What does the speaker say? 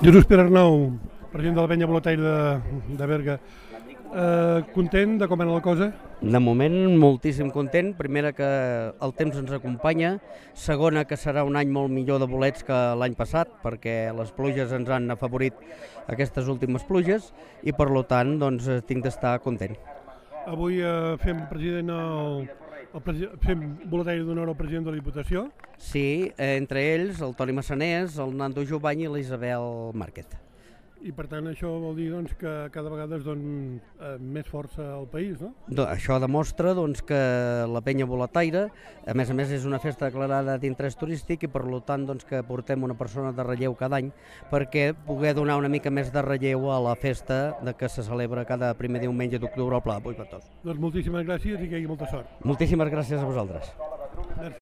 Jesús Pere Arnau, president de la penya boletaire de, de Berga. Eh, content de com era la cosa? De moment, moltíssim content. Primera, que el temps ens acompanya. Segona, que serà un any molt millor de bolets que l'any passat, perquè les pluges ens han afavorit aquestes últimes pluges i, per lo tant, doncs, tinc d'estar content. Avui eh, fem president el, el presi fem boletaire d'honor al president de la Diputació. Sí, entre ells el Toni Massanés, el Nando Jovany i l'Isabel Márquez. I per tant això vol dir doncs, que cada vegada es don eh, més força al país, no? Do, això demostra doncs, que la penya boletaire, a més a més és una festa declarada d'interès turístic i per tant doncs, que portem una persona de relleu cada any perquè poder donar una mica més de relleu a la festa de que se celebra cada primer diumenge d'octubre al Pla de Puigventós. Doncs moltíssimes gràcies i que hi hagi molta sort. Moltíssimes gràcies a vosaltres. Merci.